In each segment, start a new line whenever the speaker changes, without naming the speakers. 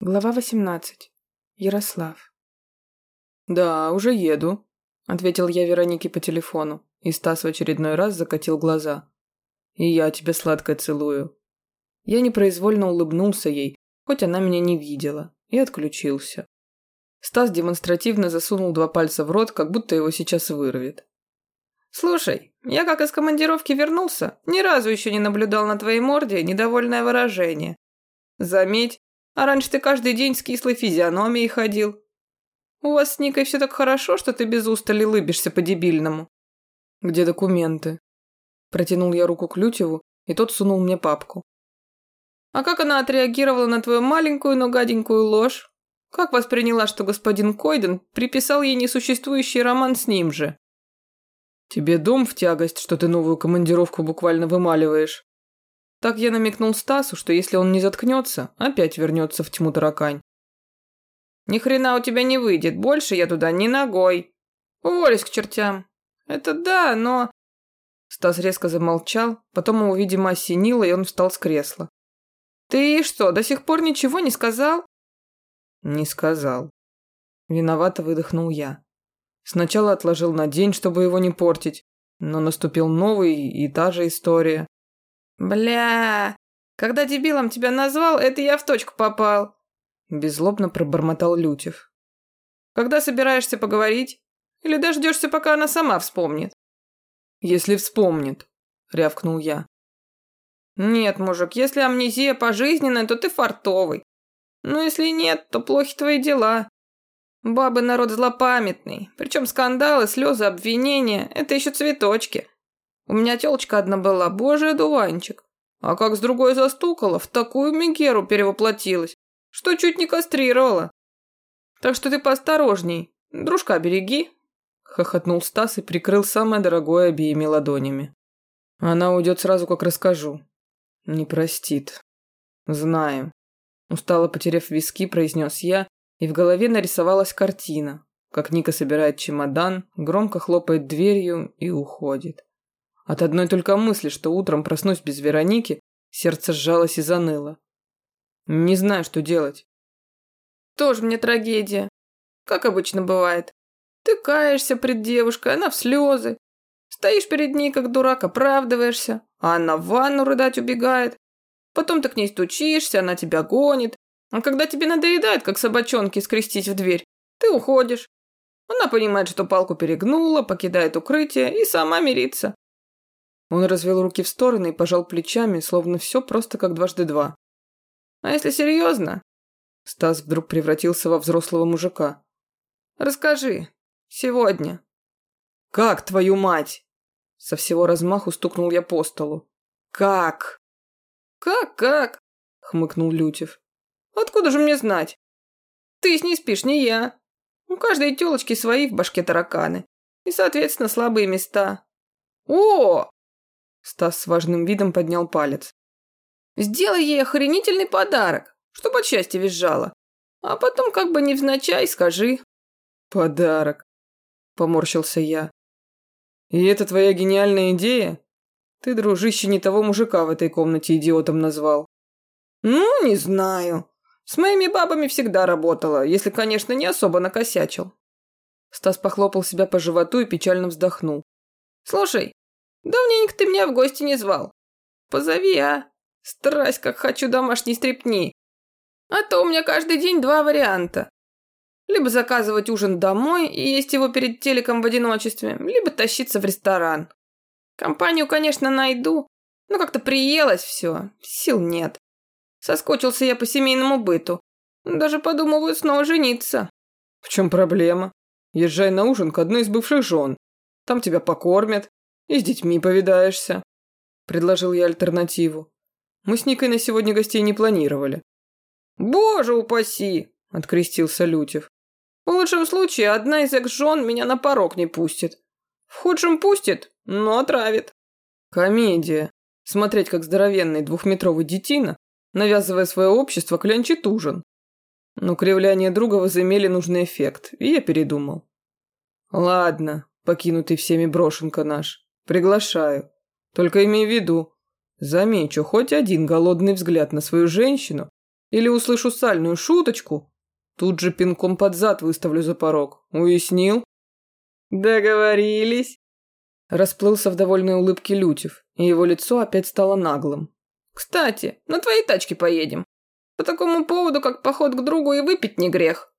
Глава 18. Ярослав.
«Да, уже еду», – ответил я Веронике по телефону, и Стас в очередной раз закатил глаза. «И я тебя сладко целую». Я непроизвольно улыбнулся ей, хоть она меня не видела, и отключился. Стас демонстративно засунул два пальца в рот, как будто его сейчас вырвет.
«Слушай, я как из командировки вернулся, ни разу еще не наблюдал на твоей морде недовольное выражение. Заметь, а раньше ты каждый день с кислой физиономией ходил. У вас с Никой все так хорошо, что ты без устали лыбишься по-дебильному.
Где документы? Протянул я руку к Лютеву, и тот сунул мне папку.
А как она отреагировала на твою маленькую, но гаденькую ложь? Как восприняла, что господин Койден приписал ей несуществующий роман с ним же?
Тебе дом в тягость, что ты новую командировку буквально вымаливаешь. Так я намекнул Стасу, что если он не заткнется, опять вернется в тьму таракань.
Ни хрена у тебя не выйдет, больше я туда ни ногой. Уволюсь к чертям. Это да, но...
Стас резко замолчал, потом его, видимо, осенило, и он встал с кресла.
«Ты что, до сих пор ничего не сказал?»
«Не сказал». Виновато выдохнул я. Сначала отложил на день, чтобы его не портить, но наступил новый и та же история.
«Бля, когда дебилом тебя назвал, это я в точку попал», – беззлобно пробормотал Лютев. «Когда собираешься поговорить? Или дождешься, пока она сама вспомнит?»
«Если вспомнит», – рявкнул я.
«Нет, мужик, если амнезия пожизненная, то ты фартовый. Но если нет, то плохи твои дела. Бабы народ злопамятный, причем скандалы, слезы, обвинения – это еще цветочки. У меня тёлочка одна была, божий дуванчик. А как с другой застукала, в такую мегеру перевоплотилась, что чуть не кастрировала. Так что ты поосторожней, дружка береги.
Хохотнул Стас и прикрыл самое дорогое обеими ладонями. Она уйдет сразу, как расскажу. Не простит. Знаю. Устало потеряв виски, произнес я, и в голове нарисовалась картина, как Ника собирает чемодан, громко хлопает дверью и уходит. От одной только мысли, что утром проснусь без Вероники, сердце сжалось и заныло. Не знаю, что делать.
Тоже мне трагедия. Как обычно бывает. Ты каешься пред девушкой, она в слезы. Стоишь перед ней, как дурак, оправдываешься, а она в ванну рыдать убегает. Потом ты к ней стучишься, она тебя гонит. А когда тебе надоедает, как собачонки, скрестить в дверь, ты уходишь. Она понимает, что палку перегнула, покидает укрытие и сама мирится.
Он развел руки в стороны и пожал плечами, словно все просто как дважды два.
«А если серьезно?»
Стас вдруг превратился во взрослого мужика.
«Расскажи. Сегодня».
«Как, твою мать?» Со всего размаху стукнул я по столу. «Как?»
«Как-как?» — хмыкнул Лютев. «Откуда же мне знать? Ты с ней спишь, не я. У каждой тёлочки свои в башке тараканы. И, соответственно, слабые места. О,
Стас с важным видом поднял палец.
«Сделай ей охренительный подарок, чтоб от счастья визжала. А потом как бы невзначай скажи».
«Подарок», – поморщился я. «И это твоя гениальная идея? Ты, дружище, не того мужика в этой комнате идиотом назвал».
«Ну, не знаю. С моими бабами всегда работала, если, конечно, не особо накосячил».
Стас похлопал себя по животу и печально вздохнул.
«Слушай, Давненько ты меня в гости не звал. Позови, а? Страсть, как хочу домашней стрепни. А то у меня каждый день два варианта. Либо заказывать ужин домой и есть его перед телеком в одиночестве, либо тащиться в ресторан. Компанию, конечно, найду, но как-то приелось все, сил нет. Соскучился я по семейному быту. Даже подумываю снова жениться.
В чем проблема? Езжай на ужин к одной из бывших жен. Там тебя покормят, и с детьми повидаешься», – предложил я альтернативу. Мы с Никой на сегодня гостей не планировали.
«Боже упаси!» – открестился Лютев. «В лучшем случае одна из экс-жен меня на порог не пустит. В худшем пустит, но отравит».
«Комедия. Смотреть, как здоровенный двухметровый детина, навязывая свое общество, клянчит ужин. Но кривляние друга возымели нужный эффект, и я передумал. Ладно, покинутый всеми брошенка наш. Приглашаю. Только имей в виду, замечу хоть один голодный взгляд на свою женщину, Или услышу сальную шуточку, тут же пинком под зад выставлю за порог. Уяснил?
Договорились.
Расплылся в довольной улыбке Лютев, и его лицо опять стало наглым.
Кстати, на твоей тачке поедем. По такому поводу, как поход к другу, и выпить не грех.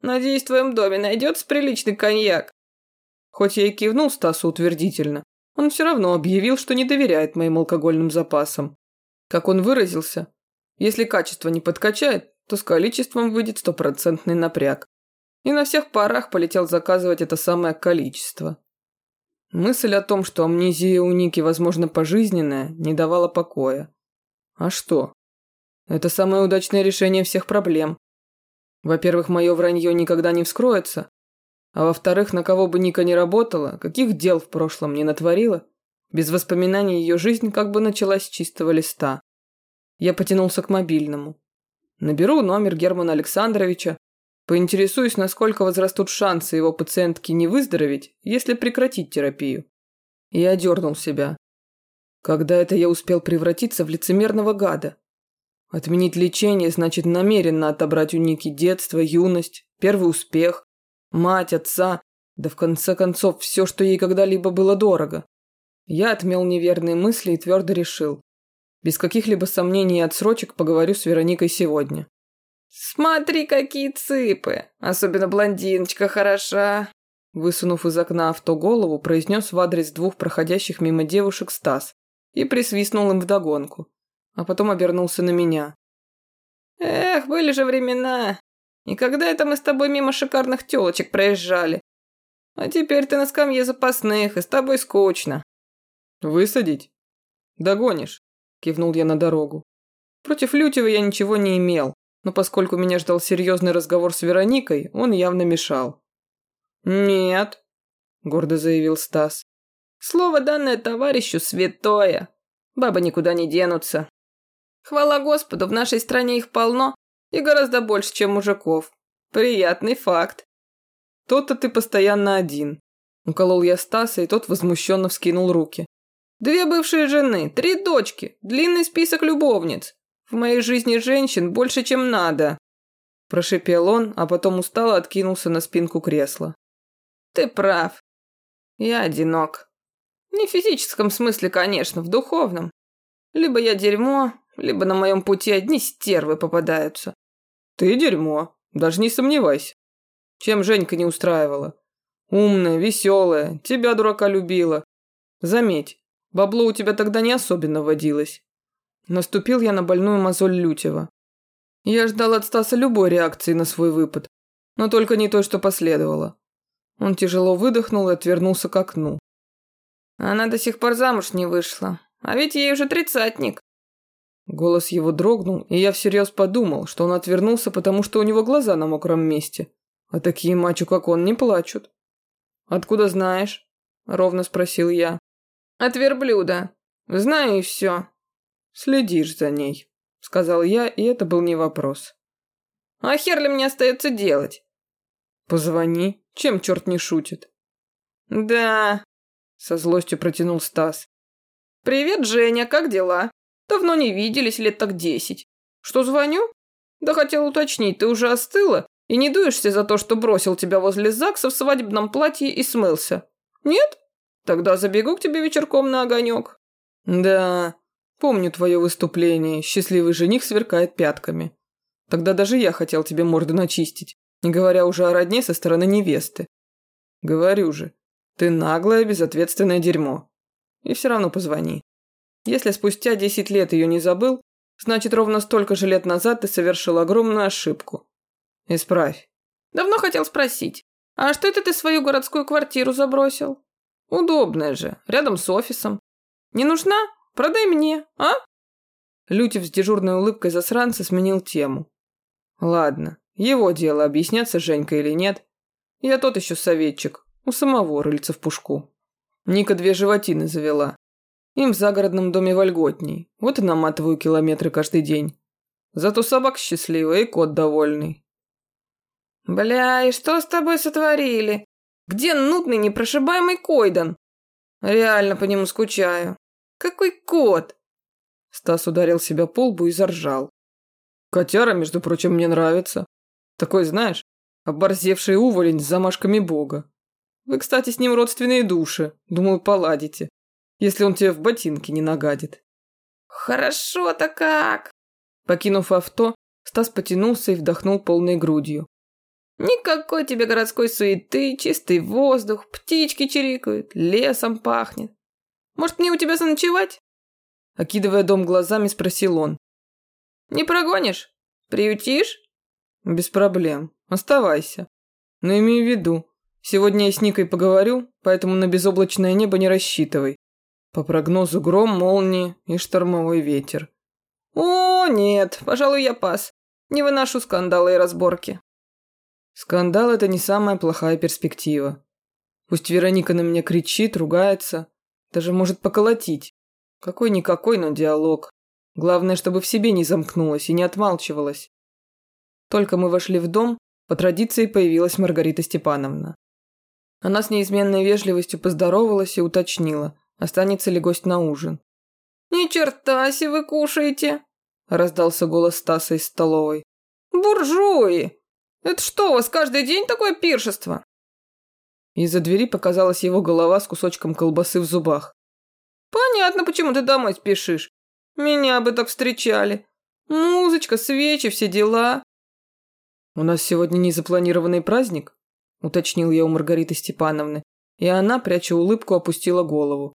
Надеюсь, в твоем доме найдется приличный коньяк.
Хоть я и кивнул Стасу утвердительно, он все равно объявил, что не доверяет моим алкогольным запасам. Как он выразился, если качество не подкачает, то с количеством выйдет стопроцентный напряг. И на всех парах полетел заказывать это самое количество. Мысль о том, что амнезия у Ники, возможно, пожизненная, не давала покоя. А что? Это самое удачное решение всех проблем. Во-первых, мое вранье никогда не вскроется, а во-вторых, на кого бы Ника не работала, каких дел в прошлом не натворила, без воспоминаний ее жизнь как бы началась с чистого листа. Я потянулся к мобильному. Наберу номер Германа Александровича, поинтересуюсь, насколько возрастут шансы его пациентки не выздороветь, если прекратить терапию. И одернул себя. Когда это я успел превратиться в лицемерного гада? Отменить лечение значит намеренно отобрать у Ники детство, юность, первый успех, мать, отца, да в конце концов все, что ей когда-либо было дорого. Я отмел неверные мысли и твердо решил. Без каких-либо сомнений и отсрочек поговорю с Вероникой сегодня.
«Смотри, какие цыпы! Особенно блондиночка хороша!»
Высунув из окна авто голову, произнес в адрес двух проходящих мимо девушек Стас и присвистнул им вдогонку, а потом обернулся на меня.
«Эх, были же времена! И когда это мы с тобой мимо шикарных телочек проезжали? А теперь ты на скамье запасных, и с тобой скучно».
«Высадить? Догонишь», – кивнул я на дорогу. Против Лютева я ничего не имел, но поскольку меня ждал серьезный разговор с Вероникой, он явно мешал.
«Нет», – гордо заявил Стас. «Слово, данное товарищу, святое. Бабы никуда не денутся. Хвала Господу, в нашей стране их полно, и гораздо больше, чем мужиков. Приятный факт.
То-то ты постоянно один. Уколол я Стаса, и тот возмущенно вскинул руки.
Две бывшие жены, три дочки, длинный список любовниц. В моей жизни женщин больше, чем надо.
Прошипел он, а потом устало откинулся на спинку кресла.
Ты прав. Я одинок. Не в физическом смысле, конечно, в духовном. Либо я дерьмо, либо на моем пути одни стервы попадаются.
Ты дерьмо, даже не сомневайся. Чем Женька не устраивала? Умная, веселая, тебя, дурака, любила. Заметь, бабло у тебя тогда не особенно водилось. Наступил я на больную мозоль Лютева. Я ждал от Стаса любой реакции на свой выпад, но только не той, что последовало. Он тяжело выдохнул и отвернулся к окну.
Она до сих пор замуж не вышла, а ведь ей уже тридцатник.
Голос его дрогнул, и я всерьез подумал, что он отвернулся, потому что у него глаза на мокром месте. А такие мачо, как он, не плачут. «Откуда знаешь?» – ровно спросил я.
«От верблюда. Знаю и все».
«Следишь за ней», – сказал я, и это был не вопрос.
«А хер ли мне остается делать?»
«Позвони. Чем черт не шутит?»
«Да», – со злостью протянул Стас. «Привет, Женя, как дела?» Давно не виделись, лет так десять. Что звоню? Да хотел уточнить, ты уже остыла и не дуешься за то, что бросил тебя возле ЗАГСа в свадебном платье и смылся? Нет? Тогда забегу к тебе вечерком на огонек.
Да, помню твое выступление. Счастливый жених сверкает пятками. Тогда даже я хотел тебе морду начистить, не говоря уже о родне со стороны невесты. Говорю же, ты наглое, безответственное дерьмо. И все равно позвони. Если спустя 10 лет ее не забыл, значит, ровно столько же лет назад ты совершил огромную ошибку. Исправь.
Давно хотел спросить, а что это ты свою городскую квартиру забросил? Удобная же, рядом с офисом. Не нужна? Продай мне, а?
Лютев с дежурной улыбкой засранца сменил тему. Ладно, его дело, объясняться Женька или нет. Я тот еще советчик, у самого рыльца в пушку. Ника две животины завела. Им в загородном доме вольготней. Вот и наматываю километры каждый день. Зато собак счастливая и кот довольный.
Бля, и что с тобой сотворили? Где нудный непрошибаемый Койдан? Реально по нему скучаю. Какой кот?
Стас ударил себя по лбу и заржал. Котяра, между прочим, мне нравится. Такой, знаешь, оборзевший уволень с замашками бога. Вы, кстати, с ним родственные души. Думаю, поладите. Если он тебе в ботинки не нагадит.
Хорошо-то как.
Покинув авто, Стас потянулся и вдохнул полной грудью.
Никакой тебе городской суеты, чистый воздух, птички чирикают, лесом пахнет. Может, мне у тебя заночевать?
Окидывая дом глазами, спросил он.
Не прогонишь? Приютишь?
Без проблем. Оставайся. Но имей в виду, сегодня я с Никой поговорю, поэтому на безоблачное небо не рассчитывай. По прогнозу гром, молнии и штормовой ветер.
О, нет, пожалуй, я пас. Не выношу скандалы и разборки.
Скандал – это не самая плохая перспектива. Пусть Вероника на меня кричит, ругается, даже может поколотить. Какой-никакой, но диалог. Главное, чтобы в себе не замкнулась и не отмалчивалась. Только мы вошли в дом, по традиции появилась Маргарита Степановна. Она с неизменной вежливостью поздоровалась и уточнила, останется ли гость на ужин.
«Ни черта себе вы кушаете!» – раздался голос Стаса из столовой. «Буржуи! Это что, у вас каждый день такое пиршество?»
Из-за двери показалась его голова с кусочком колбасы в зубах.
«Понятно, почему ты домой спешишь. Меня бы так встречали. Музычка, свечи, все дела».
«У нас сегодня незапланированный праздник?» – уточнил я у Маргариты Степановны, и она, пряча улыбку, опустила голову.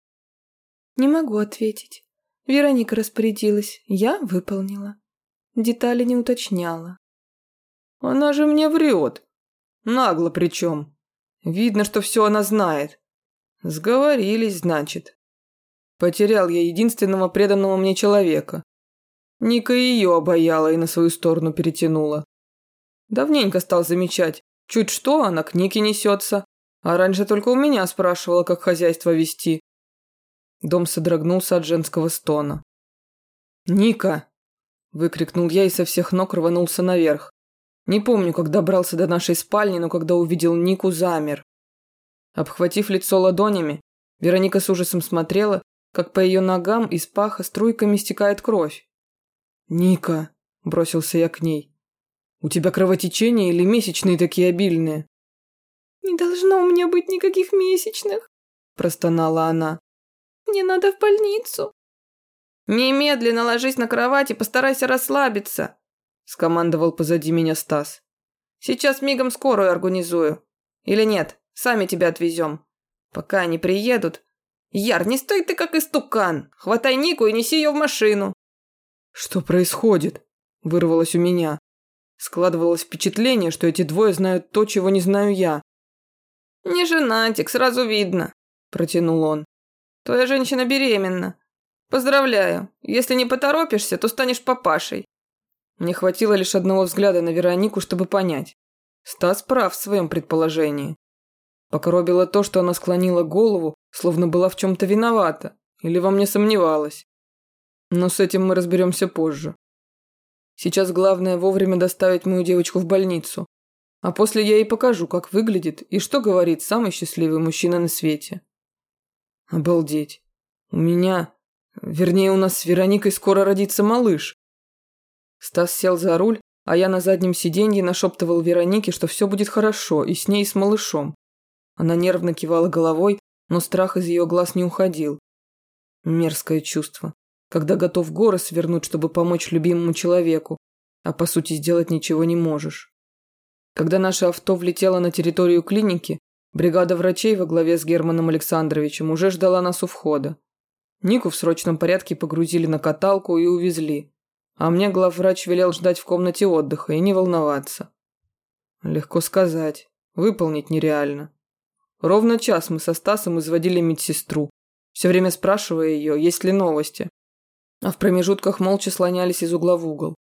«Не могу ответить. Вероника распорядилась, я выполнила. Детали не уточняла.
Она же мне врет. Нагло причем. Видно, что все она знает. Сговорились, значит. Потерял я единственного преданного мне человека. Ника ее обаяла и на свою сторону перетянула. Давненько стал замечать, чуть что она к Нике несется, а раньше только у меня спрашивала, как хозяйство вести. Дом содрогнулся от женского стона. «Ника!» – выкрикнул я и со всех ног рванулся наверх. Не помню, как добрался до нашей спальни, но когда увидел Нику, замер. Обхватив лицо ладонями, Вероника с ужасом смотрела, как по ее ногам из паха струйками стекает кровь. «Ника!» – бросился я к ней. «У тебя кровотечение или месячные такие обильные?»
«Не должно у меня быть никаких месячных», – простонала она. Мне надо в больницу».
«Немедленно ложись на кровать и постарайся расслабиться», – скомандовал позади меня Стас. «Сейчас мигом скорую организую. Или нет, сами тебя отвезем. Пока они приедут. Яр, не стой ты как истукан. Хватай Нику и неси ее в машину».
«Что происходит?» – вырвалось у меня. Складывалось впечатление, что эти двое знают то, чего не знаю я.
«Не женатик, сразу видно», – протянул он. Твоя женщина беременна. Поздравляю. Если не поторопишься, то станешь папашей.
Мне хватило лишь одного взгляда на Веронику, чтобы понять. Стас прав в своем предположении. Покоробило то, что она склонила голову, словно была в чем-то виновата, или во мне сомневалась. Но с этим мы разберемся позже. Сейчас главное вовремя доставить мою девочку в больницу. А после я ей покажу, как выглядит и что говорит самый счастливый мужчина на свете. Обалдеть. У меня, вернее, у нас с Вероникой скоро родится малыш. Стас сел за руль, а я на заднем сиденье нашептывал Веронике, что все будет хорошо, и с ней, и с малышом. Она нервно кивала головой, но страх из ее глаз не уходил. Мерзкое чувство, когда готов горы свернуть, чтобы помочь любимому человеку, а по сути сделать ничего не можешь. Когда наше авто влетело на территорию клиники, Бригада врачей во главе с Германом Александровичем уже ждала нас у входа. Нику в срочном порядке погрузили на каталку и увезли. А мне главврач велел ждать в комнате отдыха и не волноваться. Легко сказать. Выполнить нереально. Ровно час мы со Стасом изводили медсестру, все время спрашивая ее, есть ли новости. А в промежутках молча слонялись из угла в угол.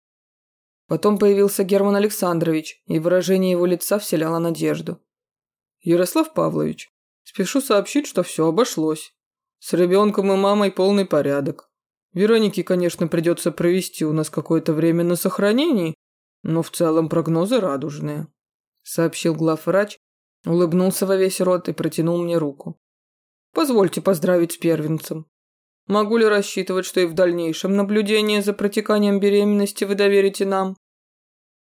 Потом появился Герман Александрович, и выражение его лица вселяло надежду. Ярослав Павлович, спешу сообщить, что все обошлось. С ребенком и мамой полный порядок. Веронике, конечно, придется провести у нас какое-то время на сохранении, но в целом прогнозы радужные», – сообщил главврач, улыбнулся во весь рот и протянул мне руку. «Позвольте поздравить с первенцем. Могу ли рассчитывать, что и в дальнейшем наблюдение за протеканием беременности вы доверите нам?»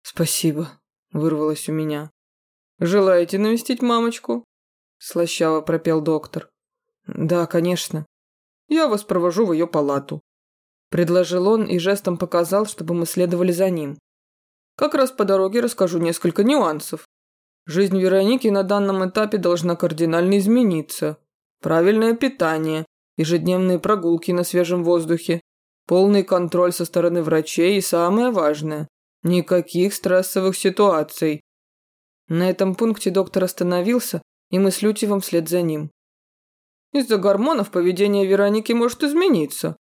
«Спасибо», — вырвалось у меня. «Желаете навестить мамочку?» — слащаво пропел доктор. «Да, конечно. Я вас провожу в ее палату», — предложил он и жестом показал, чтобы мы следовали за ним. «Как раз по дороге расскажу несколько нюансов. Жизнь Вероники на данном этапе должна кардинально измениться. Правильное питание, ежедневные прогулки на свежем воздухе, полный контроль со стороны врачей и самое важное – никаких стрессовых ситуаций. На этом пункте доктор остановился, и мы с Лютевым вслед за ним. Из-за гормонов поведение Вероники может измениться.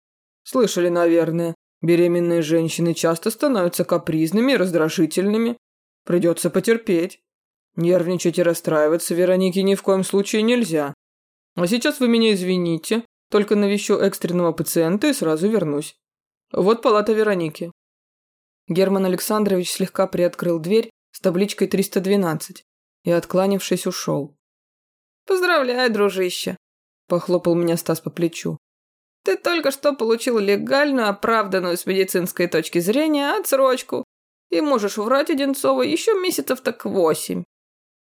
Слышали, наверное, беременные женщины часто становятся капризными и раздражительными. Придется потерпеть. Нервничать и расстраиваться Веронике ни в коем случае нельзя. А сейчас вы меня извините, только навещу экстренного пациента и сразу вернусь. Вот палата Вероники». Герман Александрович слегка приоткрыл дверь с табличкой 312 и, откланившись, ушел.
«Поздравляю, дружище!» – похлопал меня Стас по плечу. «Ты только что получил легальную, оправданную с медицинской точки зрения отсрочку и можешь врать Одинцову еще месяцев так восемь».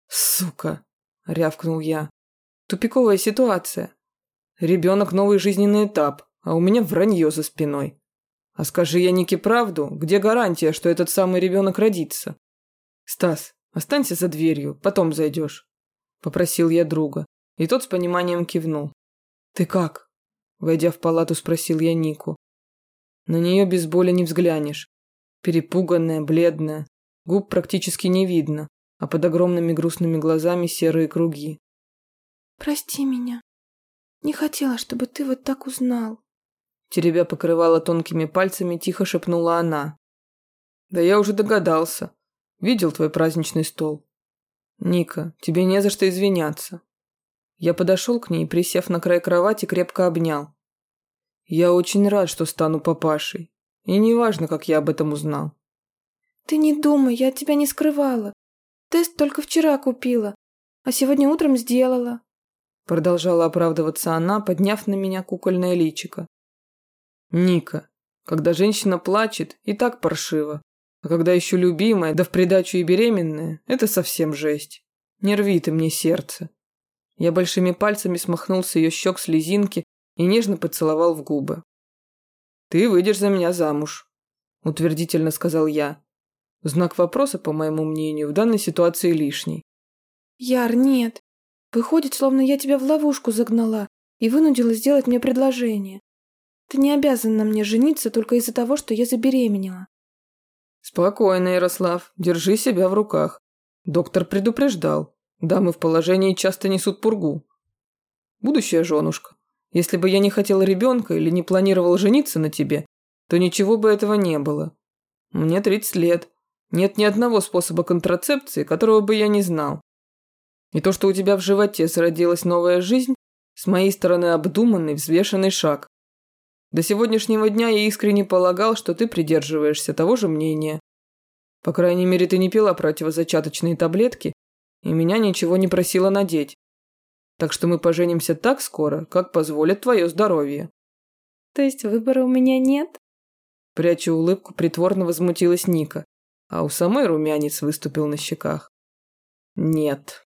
«Сука!» – рявкнул я. «Тупиковая ситуация. Ребенок – новый жизненный этап, а у меня вранье за спиной. А скажи я Нике правду, где гарантия, что этот самый ребенок родится? Стас, останься за дверью, потом зайдешь. Попросил я друга, и тот с пониманием кивнул. Ты как? Войдя в палату, спросил я Нику. На нее без боли не взглянешь. Перепуганная, бледная, губ практически не видно, а под огромными грустными глазами серые круги.
«Прости меня», не хотела, чтобы ты вот так узнал.
Теребя покрывала тонкими пальцами, тихо шепнула она. Да я уже догадался. Видел твой праздничный стол. Ника, тебе не за что извиняться. Я подошел к ней присев на край кровати, крепко обнял. Я очень рад, что стану папашей. И неважно, как я об этом узнал.
Ты не думай, я от тебя не скрывала. Тест только вчера купила, а сегодня утром сделала.
Продолжала оправдываться она, подняв на меня кукольное личико. Ника, когда женщина плачет, и так паршиво. А когда еще любимая, да в придачу и беременная, это совсем жесть. Не рви ты мне сердце. Я большими пальцами смахнул с ее щек слезинки и нежно поцеловал в губы. «Ты выйдешь за меня замуж», – утвердительно сказал я. Знак вопроса, по моему мнению, в данной ситуации лишний.
«Яр, нет. Выходит, словно я тебя в ловушку загнала и вынудила сделать мне предложение. Ты не обязан на мне жениться только из-за того, что я забеременела.
Спокойно, Ярослав, держи себя в руках. Доктор предупреждал. Дамы в положении часто несут пургу. Будущая женушка, если бы я не хотел ребенка или не планировал жениться на тебе, то ничего бы этого не было. Мне 30 лет. Нет ни одного способа контрацепции, которого бы я не знал. И то, что у тебя в животе зародилась новая жизнь, с моей стороны обдуманный, взвешенный шаг. До сегодняшнего дня я искренне полагал, что ты придерживаешься того же мнения. По крайней мере, ты не пила противозачаточные таблетки и меня ничего не просила надеть. Так что мы поженимся так скоро, как позволит твое здоровье.
То есть выбора у меня нет?
Пряча улыбку, притворно возмутилась Ника, а у самой румянец выступил на щеках. Нет.